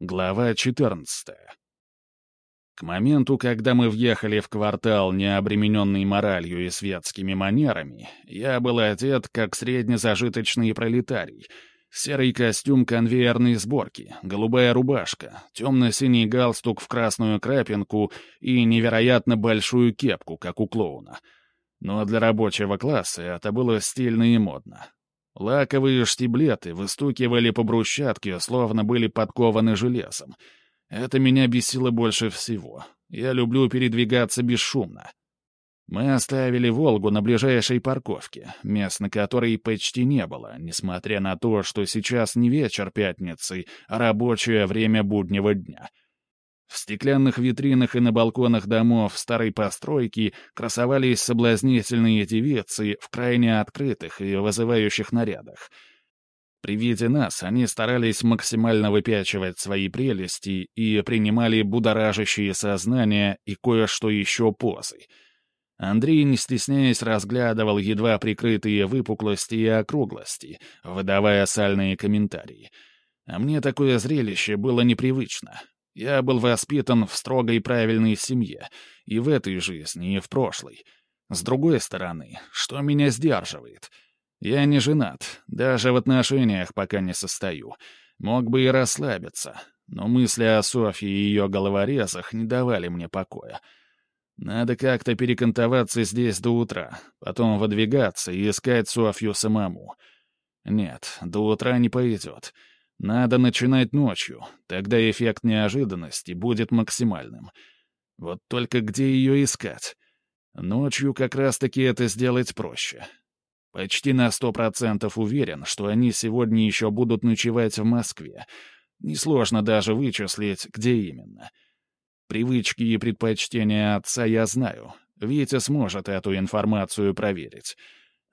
Глава 14. К моменту, когда мы въехали в квартал, не обремененный моралью и светскими манерами, я был одет как среднезажиточный пролетарий. Серый костюм конвейерной сборки, голубая рубашка, темно-синий галстук в красную крапинку и невероятно большую кепку, как у клоуна. Но для рабочего класса это было стильно и модно. Лаковые штиблеты выстукивали по брусчатке, словно были подкованы железом. Это меня бесило больше всего. Я люблю передвигаться бесшумно. Мы оставили «Волгу» на ближайшей парковке, мест на которой почти не было, несмотря на то, что сейчас не вечер пятницы, а рабочее время буднего дня — в стеклянных витринах и на балконах домов старой постройки красовались соблазнительные девицы в крайне открытых и вызывающих нарядах. При виде нас они старались максимально выпячивать свои прелести и принимали будоражащие сознания и кое-что еще позы. Андрей, не стесняясь, разглядывал едва прикрытые выпуклости и округлости, выдавая сальные комментарии. А мне такое зрелище было непривычно. Я был воспитан в строгой правильной семье, и в этой жизни, и в прошлой. С другой стороны, что меня сдерживает? Я не женат, даже в отношениях пока не состою. Мог бы и расслабиться, но мысли о Софье и ее головорезах не давали мне покоя. Надо как-то перекантоваться здесь до утра, потом выдвигаться и искать Софью самому. Нет, до утра не пойдет. Надо начинать ночью, тогда эффект неожиданности будет максимальным. Вот только где ее искать? Ночью как раз-таки это сделать проще. Почти на сто процентов уверен, что они сегодня еще будут ночевать в Москве. Несложно даже вычислить, где именно. Привычки и предпочтения отца я знаю. Витя сможет эту информацию проверить.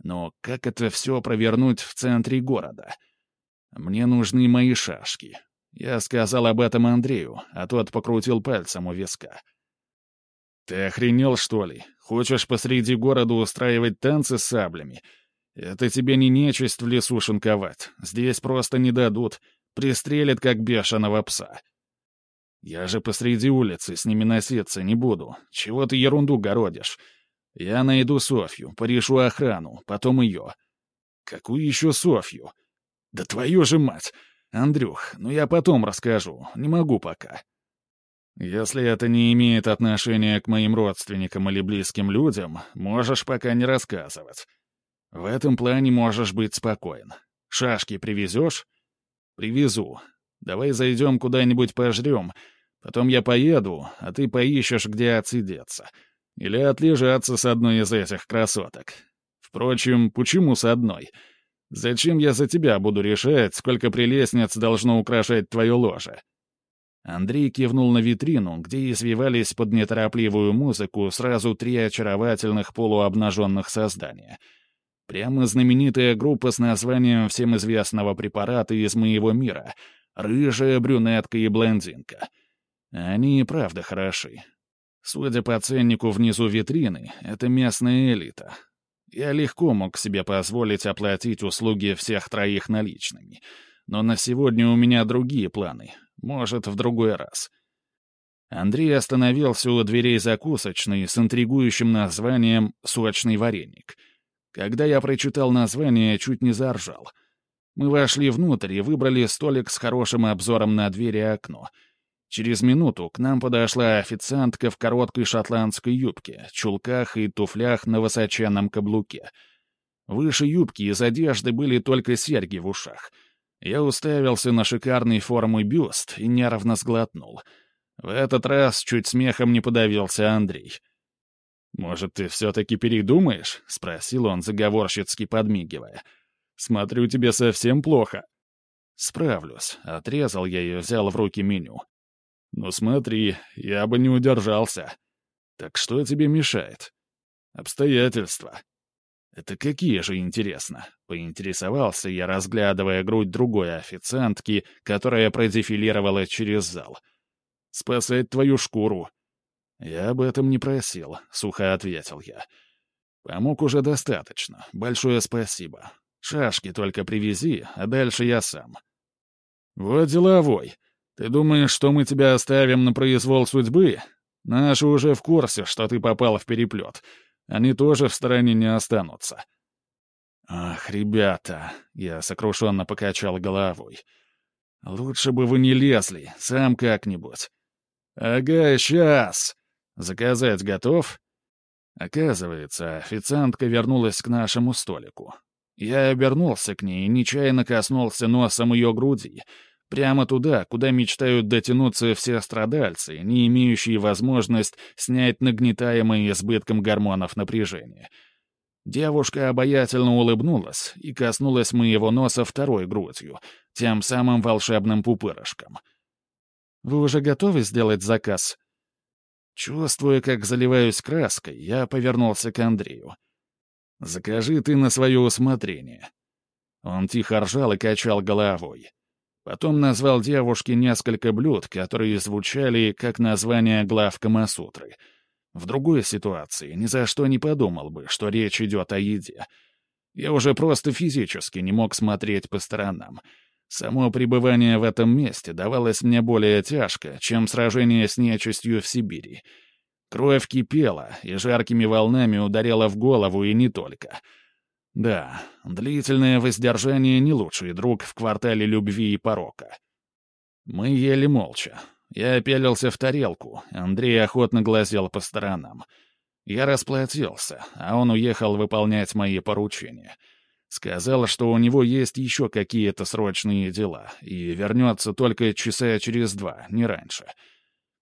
Но как это все провернуть в центре города — мне нужны мои шашки. Я сказал об этом Андрею, а тот покрутил пальцем у виска. «Ты охренел, что ли? Хочешь посреди города устраивать танцы с саблями? Это тебе не нечисть в лесу шинковать. Здесь просто не дадут. Пристрелят, как бешеного пса. Я же посреди улицы с ними носиться не буду. Чего ты ерунду городишь? Я найду Софью, порешу охрану, потом ее. Какую еще Софью?» «Да твою же мать! Андрюх, ну я потом расскажу, не могу пока». «Если это не имеет отношения к моим родственникам или близким людям, можешь пока не рассказывать. В этом плане можешь быть спокоен. Шашки привезешь?» «Привезу. Давай зайдем куда-нибудь пожрем. Потом я поеду, а ты поищешь, где отсидеться. Или отлежаться с одной из этих красоток. Впрочем, почему с одной?» Зачем я за тебя буду решать, сколько прелестниц должно украшать твое ложе?» Андрей кивнул на витрину, где извивались под неторопливую музыку сразу три очаровательных полуобнаженных создания. Прямо знаменитая группа с названием всем известного препарата из моего мира — рыжая, брюнетка и блондинка. Они и правда хороши. Судя по ценнику внизу витрины, это местная элита, я легко мог себе позволить оплатить услуги всех троих наличными. Но на сегодня у меня другие планы. Может, в другой раз. Андрей остановился у дверей закусочной с интригующим названием «Сочный вареник». Когда я прочитал название, чуть не заржал. Мы вошли внутрь и выбрали столик с хорошим обзором на дверь и окно — Через минуту к нам подошла официантка в короткой шотландской юбке, чулках и туфлях на высоченном каблуке. Выше юбки из одежды были только серьги в ушах. Я уставился на шикарный формы бюст и нервно сглотнул. В этот раз чуть смехом не подавился Андрей. «Может, ты все-таки передумаешь?» — спросил он, заговорщицки подмигивая. «Смотрю, тебе совсем плохо». «Справлюсь», — отрезал я и взял в руки меню. «Ну смотри, я бы не удержался. Так что тебе мешает?» «Обстоятельства». «Это какие же, интересно?» — поинтересовался я, разглядывая грудь другой официантки, которая продефилировала через зал. «Спасать твою шкуру». «Я об этом не просил», — сухо ответил я. «Помог уже достаточно. Большое спасибо. Шашки только привези, а дальше я сам». «Вот деловой», Ты думаешь, что мы тебя оставим на произвол судьбы? Наши уже в курсе, что ты попал в переплет. Они тоже в стороне не останутся». «Ах, ребята!» — я сокрушенно покачал головой. «Лучше бы вы не лезли, сам как-нибудь». «Ага, сейчас. Заказать готов?» Оказывается, официантка вернулась к нашему столику. Я обернулся к ней и нечаянно коснулся носом ее груди, прямо туда, куда мечтают дотянуться все страдальцы, не имеющие возможность снять нагнетаемое избытком гормонов напряжение. Девушка обаятельно улыбнулась и коснулась моего носа второй грудью, тем самым волшебным пупырышком. «Вы уже готовы сделать заказ?» Чувствуя, как заливаюсь краской, я повернулся к Андрею. «Закажи ты на свое усмотрение». Он тихо ржал и качал головой. Потом назвал девушке несколько блюд, которые звучали как название глав Камасутры. В другой ситуации ни за что не подумал бы, что речь идет о еде. Я уже просто физически не мог смотреть по сторонам. Само пребывание в этом месте давалось мне более тяжко, чем сражение с нечистью в Сибири. Кровь кипела и жаркими волнами ударяла в голову и не только. Да, длительное воздержание — не лучший друг в квартале любви и порока. Мы ели молча. Я пялился в тарелку, Андрей охотно глазел по сторонам. Я расплатился, а он уехал выполнять мои поручения — Сказал, что у него есть еще какие-то срочные дела, и вернется только часа через два, не раньше.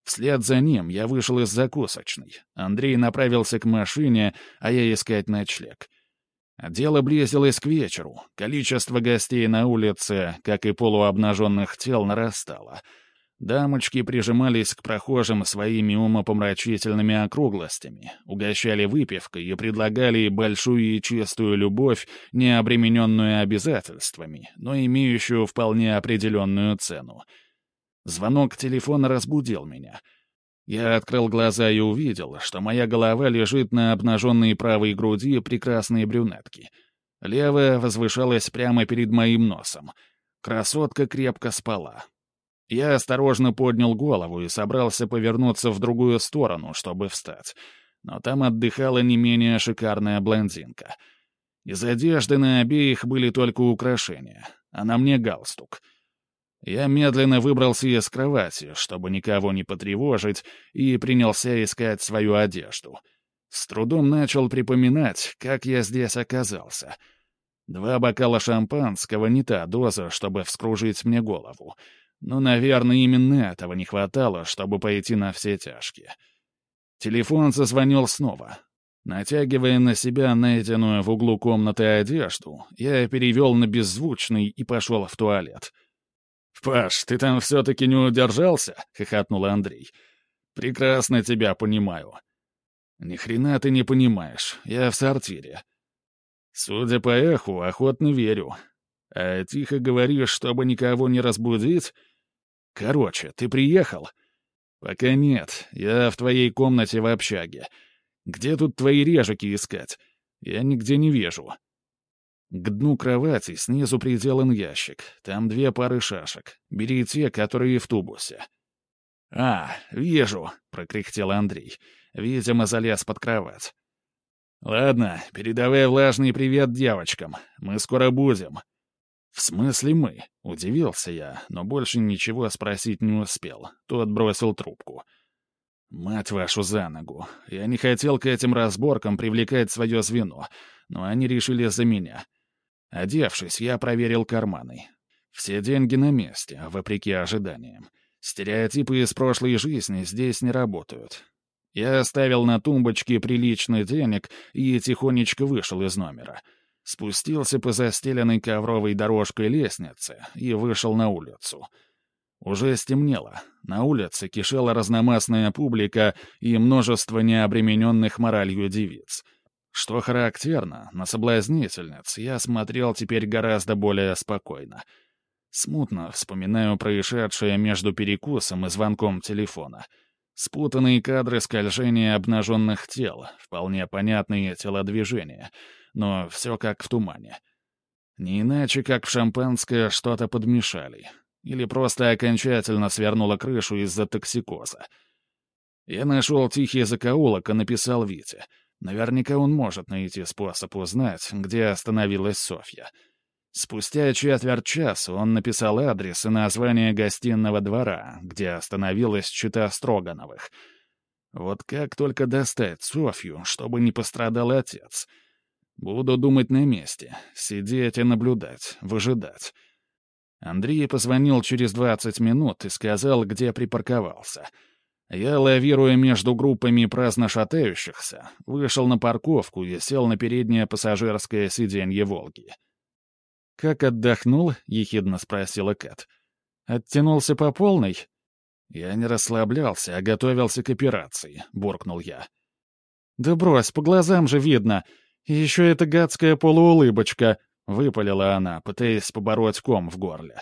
Вслед за ним я вышел из закусочной. Андрей направился к машине, а я искать ночлег. Дело близилось к вечеру. Количество гостей на улице, как и полуобнаженных тел, нарастало — Дамочки прижимались к прохожим своими умопомрачительными округлостями, угощали выпивкой и предлагали большую и чистую любовь, не обремененную обязательствами, но имеющую вполне определенную цену. Звонок телефона разбудил меня. Я открыл глаза и увидел, что моя голова лежит на обнаженной правой груди прекрасной брюнетки. Левая возвышалась прямо перед моим носом. Красотка крепко спала, я осторожно поднял голову и собрался повернуться в другую сторону, чтобы встать. Но там отдыхала не менее шикарная блондинка. Из одежды на обеих были только украшения, а на мне галстук. Я медленно выбрался из кровати, чтобы никого не потревожить, и принялся искать свою одежду. С трудом начал припоминать, как я здесь оказался. Два бокала шампанского — не та доза, чтобы вскружить мне голову — но, наверное, именно этого не хватало, чтобы пойти на все тяжкие. Телефон зазвонил снова. Натягивая на себя найденную в углу комнаты одежду, я перевел на беззвучный и пошел в туалет. «Паш, ты там все-таки не удержался?» — хохотнул Андрей. «Прекрасно тебя понимаю». «Ни хрена ты не понимаешь, я в сортире». «Судя по эху, охотно верю. А тихо говоришь, чтобы никого не разбудить?» Короче, ты приехал? Пока нет. Я в твоей комнате в общаге. Где тут твои режики искать? Я нигде не вижу. К дну кровати снизу приделан ящик. Там две пары шашек. Бери те, которые в тубусе. «А, вижу», — прокряхтел Андрей. Видимо, залез под кровать. «Ладно, передавай влажный привет девочкам. Мы скоро будем». «В смысле мы?» — удивился я, но больше ничего спросить не успел. Тот бросил трубку. «Мать вашу за ногу! Я не хотел к этим разборкам привлекать свое звено, но они решили за меня. Одевшись, я проверил карманы. Все деньги на месте, вопреки ожиданиям. Стереотипы из прошлой жизни здесь не работают. Я оставил на тумбочке приличный денег и тихонечко вышел из номера — спустился по застеленной ковровой дорожкой лестнице и вышел на улицу. Уже стемнело. На улице кишела разномастная публика и множество необремененных моралью девиц. Что характерно, на соблазнительниц я смотрел теперь гораздо более спокойно. Смутно вспоминаю происшедшее между перекусом и звонком телефона. Спутанные кадры скольжения обнаженных тел, вполне понятные телодвижения — но все как в тумане. Не иначе, как в шампанское что-то подмешали. Или просто окончательно свернула крышу из-за токсикоза. Я нашел тихий закоулок и написал Вите. Наверняка он может найти способ узнать, где остановилась Софья. Спустя четверть часа он написал адрес и название гостиного двора, где остановилась чита Строгановых. Вот как только достать Софью, чтобы не пострадал отец. Буду думать на месте, сидеть и наблюдать, выжидать. Андрей позвонил через 20 минут и сказал, где припарковался — я, лавируя между группами праздно шатающихся, вышел на парковку и сел на переднее пассажирское сиденье «Волги». «Как отдохнул?» — ехидно спросила Кэт. «Оттянулся по полной?» «Я не расслаблялся, а готовился к операции», — буркнул я. «Да брось, по глазам же видно. И еще эта гадская полуулыбочка», — выпалила она, пытаясь побороть ком в горле.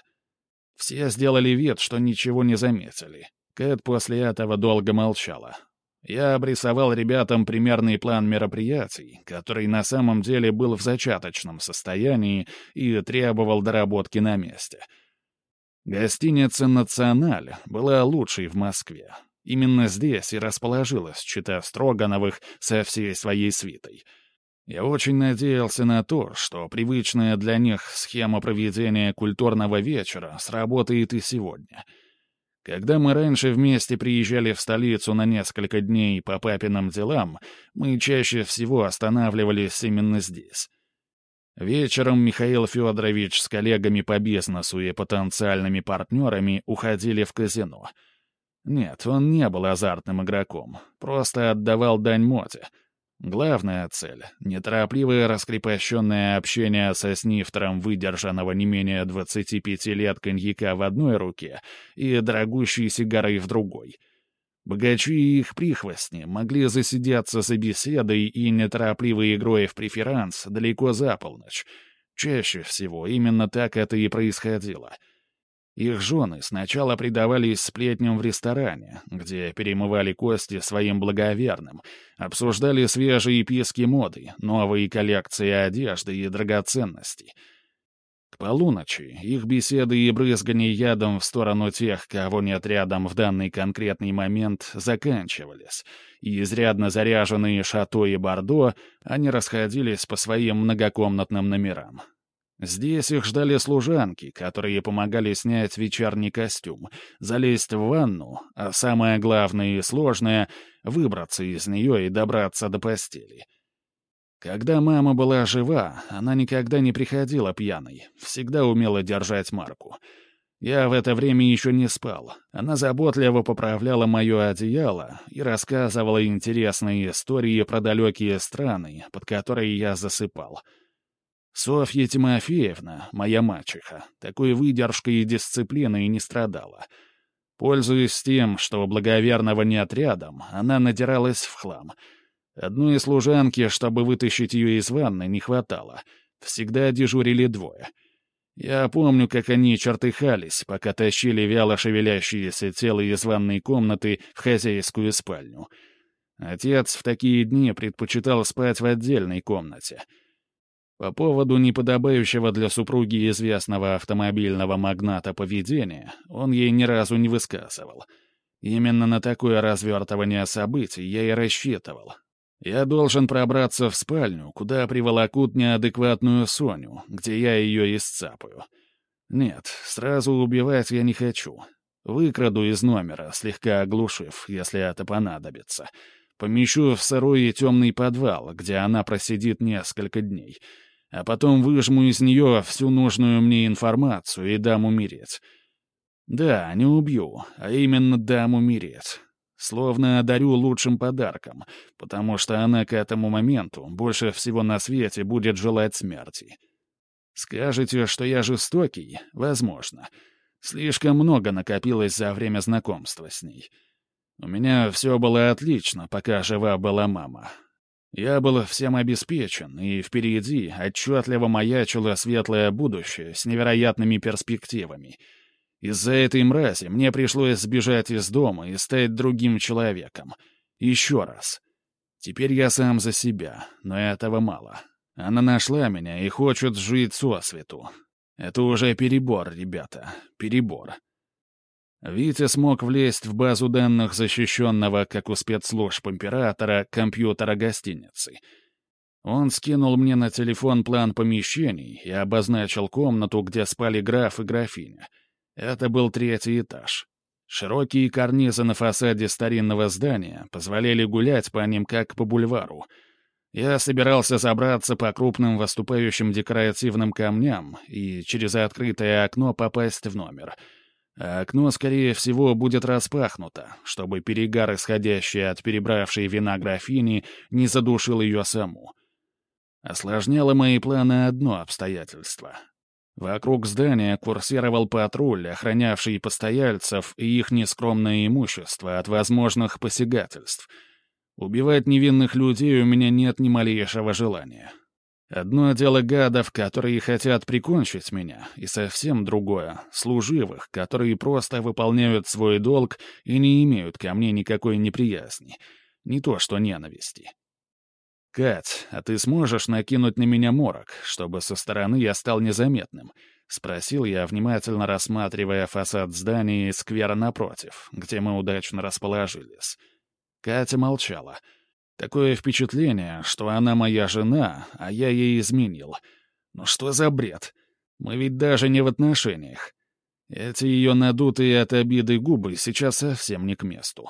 Все сделали вид, что ничего не заметили. Кэт после этого долго молчала. Я обрисовал ребятам примерный план мероприятий, который на самом деле был в зачаточном состоянии и требовал доработки на месте. Гостиница «Националь» была лучшей в Москве. Именно здесь и расположилась чита Строгановых со всей своей свитой. Я очень надеялся на то, что привычная для них схема проведения культурного вечера сработает и сегодня — когда мы раньше вместе приезжали в столицу на несколько дней по папиным делам, мы чаще всего останавливались именно здесь. Вечером Михаил Федорович с коллегами по бизнесу и потенциальными партнерами уходили в казино. Нет, он не был азартным игроком, просто отдавал дань моде — Главная цель — неторопливое раскрепощенное общение со снифтером выдержанного не менее 25 лет коньяка в одной руке и дорогущей сигарой в другой. Богачи и их прихвостни могли засидеться за беседой и неторопливой игрой в преферанс далеко за полночь. Чаще всего именно так это и происходило — их жены сначала предавались сплетням в ресторане, где перемывали кости своим благоверным, обсуждали свежие писки моды, новые коллекции одежды и драгоценностей. К полуночи их беседы и брызгание ядом в сторону тех, кого нет рядом в данный конкретный момент, заканчивались, и изрядно заряженные шато и бордо, они расходились по своим многокомнатным номерам. Здесь их ждали служанки, которые помогали снять вечерний костюм, залезть в ванну, а самое главное и сложное — выбраться из нее и добраться до постели. Когда мама была жива, она никогда не приходила пьяной, всегда умела держать марку. Я в это время еще не спал. Она заботливо поправляла мое одеяло и рассказывала интересные истории про далекие страны, под которые я засыпал — Софья Тимофеевна, моя мачеха, такой выдержкой и дисциплиной не страдала. Пользуясь тем, что благоверного нет рядом, она надиралась в хлам. Одной служанки, чтобы вытащить ее из ванны, не хватало. Всегда дежурили двое. Я помню, как они чертыхались, пока тащили вяло шевелящееся тело из ванной комнаты в хозяйскую спальню. Отец в такие дни предпочитал спать в отдельной комнате — по поводу неподобающего для супруги известного автомобильного магната поведения он ей ни разу не высказывал. Именно на такое развертывание событий я и рассчитывал. Я должен пробраться в спальню, куда приволокут неадекватную Соню, где я ее исцапаю. Нет, сразу убивать я не хочу. Выкраду из номера, слегка оглушив, если это понадобится. Помещу в сырой и темный подвал, где она просидит несколько дней — а потом выжму из нее всю нужную мне информацию и дам умереть. Да, не убью, а именно дам умереть. Словно одарю лучшим подарком, потому что она к этому моменту больше всего на свете будет желать смерти. Скажете, что я жестокий? Возможно. Слишком много накопилось за время знакомства с ней. У меня все было отлично, пока жива была мама. Я был всем обеспечен, и впереди отчетливо маячило светлое будущее с невероятными перспективами. Из-за этой мрази мне пришлось сбежать из дома и стать другим человеком. Еще раз. Теперь я сам за себя, но этого мало. Она нашла меня и хочет жить со свету. Это уже перебор, ребята, перебор. Витя смог влезть в базу данных защищенного, как у спецслужб императора, компьютера гостиницы. Он скинул мне на телефон план помещений и обозначил комнату, где спали граф и графиня. Это был третий этаж. Широкие карнизы на фасаде старинного здания позволяли гулять по ним как по бульвару. Я собирался забраться по крупным выступающим декоративным камням и через открытое окно попасть в номер — а окно, скорее всего, будет распахнуто, чтобы перегар, исходящий от перебравшей вина графини, не задушил ее саму. Осложняло мои планы одно обстоятельство. Вокруг здания курсировал патруль, охранявший постояльцев и их нескромное имущество от возможных посягательств. Убивать невинных людей у меня нет ни малейшего желания. Одно дело гадов, которые хотят прикончить меня, и совсем другое — служивых, которые просто выполняют свой долг и не имеют ко мне никакой неприязни. Не то что ненависти. «Кать, а ты сможешь накинуть на меня морок, чтобы со стороны я стал незаметным?» — спросил я, внимательно рассматривая фасад здания и сквера напротив, где мы удачно расположились. Катя молчала — Такое впечатление, что она моя жена, а я ей изменил. Ну что за бред? Мы ведь даже не в отношениях. Эти ее надутые от обиды губы сейчас совсем не к месту.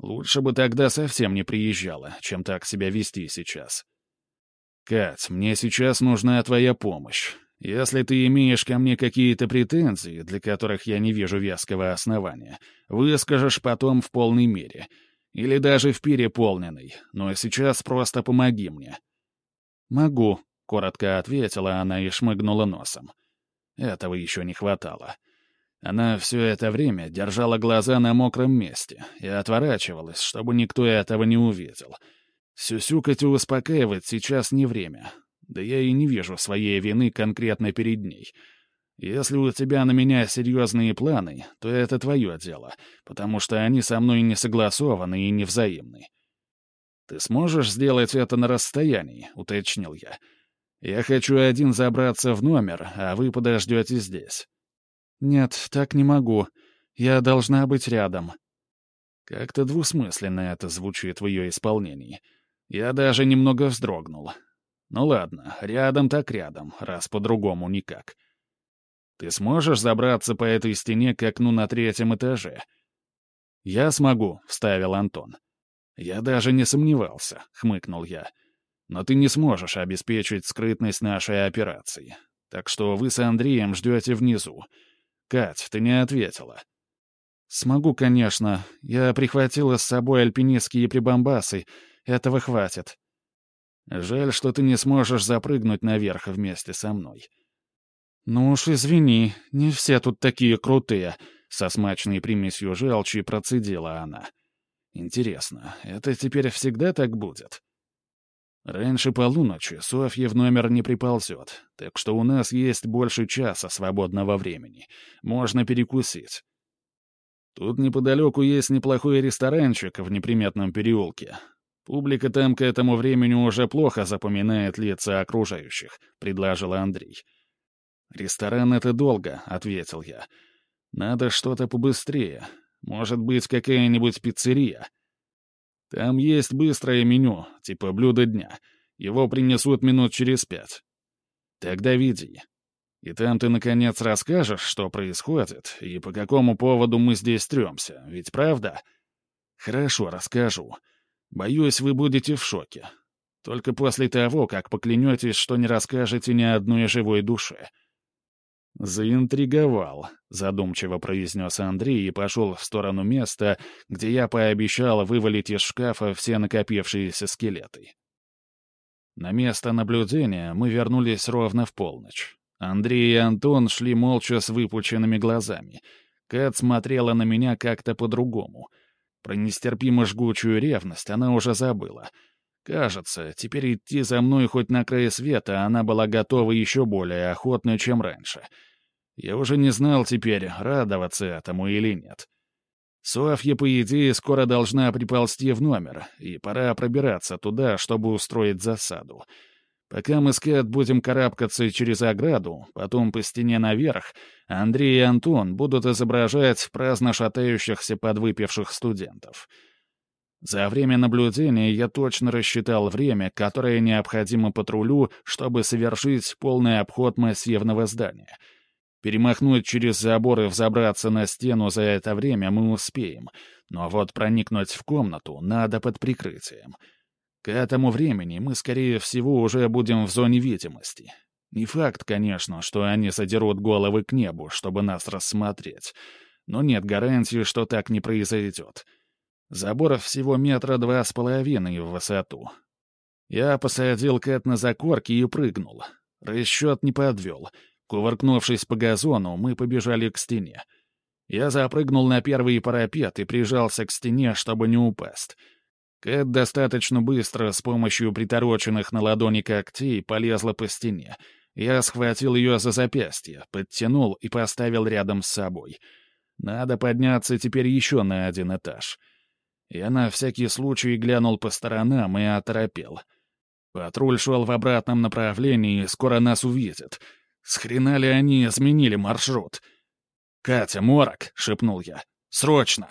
Лучше бы тогда совсем не приезжала, чем так себя вести сейчас. «Кать, мне сейчас нужна твоя помощь. Если ты имеешь ко мне какие-то претензии, для которых я не вижу веского основания, выскажешь потом в полной мере. Или даже в переполненный, но сейчас просто помоги мне». «Могу», — коротко ответила она и шмыгнула носом. Этого еще не хватало. Она все это время держала глаза на мокром месте и отворачивалась, чтобы никто этого не увидел. Сюсюкать и успокаивать сейчас не время. Да я и не вижу своей вины конкретно перед ней — если у тебя на меня серьезные планы, то это твое дело, потому что они со мной не согласованы и не взаимны. Ты сможешь сделать это на расстоянии, уточнил я. Я хочу один забраться в номер, а вы подождете здесь. Нет, так не могу. Я должна быть рядом. Как-то двусмысленно это звучит в ее исполнении. Я даже немного вздрогнул. Ну ладно, рядом так рядом, раз по-другому никак. — ты сможешь забраться по этой стене к окну на третьем этаже?» «Я смогу», — вставил Антон. «Я даже не сомневался», — хмыкнул я. «Но ты не сможешь обеспечить скрытность нашей операции. Так что вы с Андреем ждете внизу. Кать, ты не ответила». «Смогу, конечно. Я прихватила с собой альпинистские прибамбасы. Этого хватит». «Жаль, что ты не сможешь запрыгнуть наверх вместе со мной. «Ну уж извини, не все тут такие крутые», — со смачной примесью желчи процедила она. «Интересно, это теперь всегда так будет?» «Раньше полуночи Софья в номер не приползет, так что у нас есть больше часа свободного времени. Можно перекусить». Тут неподалеку есть неплохой ресторанчик в неприметном переулке. Публика там к этому времени уже плохо запоминает лица окружающих», — предложил Андрей. «Ресторан — это долго», — ответил я. «Надо что-то побыстрее. Может быть, какая-нибудь пиццерия?» «Там есть быстрое меню, типа блюдо дня. Его принесут минут через пять». «Тогда веди. И там ты, наконец, расскажешь, что происходит, и по какому поводу мы здесь трёмся, ведь правда?» «Хорошо, расскажу. Боюсь, вы будете в шоке. Только после того, как поклянетесь, что не расскажете ни одной живой душе». «Заинтриговал», — задумчиво произнес Андрей и пошел в сторону места, где я пообещал вывалить из шкафа все накопившиеся скелеты. На место наблюдения мы вернулись ровно в полночь. Андрей и Антон шли молча с выпученными глазами. Кэт смотрела на меня как-то по-другому. Про нестерпимо жгучую ревность она уже забыла. Кажется, теперь идти за мной хоть на край света она была готова еще более охотно, чем раньше — я уже не знал теперь, радоваться этому или нет. Софья, по идее, скоро должна приползти в номер, и пора пробираться туда, чтобы устроить засаду. Пока мы с Кэт будем карабкаться через ограду, потом по стене наверх, Андрей и Антон будут изображать праздно шатающихся подвыпивших студентов. За время наблюдения я точно рассчитал время, которое необходимо патрулю, чтобы совершить полный обход массивного здания. Перемахнуть через забор и взобраться на стену за это время мы успеем, но вот проникнуть в комнату надо под прикрытием — к этому времени мы, скорее всего, уже будем в зоне видимости. Не факт, конечно, что они задерут головы к небу, чтобы нас рассмотреть. Но нет гарантии, что так не произойдет. Забор всего метра два с половиной в высоту. Я посадил Кэт на закорки и прыгнул. Расчет не подвел. Кувыркнувшись по газону, мы побежали к стене. Я запрыгнул на первый парапет и прижался к стене, чтобы не упасть. Кэт достаточно быстро с помощью притороченных на ладони когтей полезла по стене. Я схватил ее за запястье, подтянул и поставил рядом с собой. Надо подняться теперь еще на один этаж. Я на всякий случай глянул по сторонам и оторопел. Патруль шел в обратном направлении, и скоро нас увидят. С ли они изменили маршрут? «Катя, морок!» — шепнул я. «Срочно!»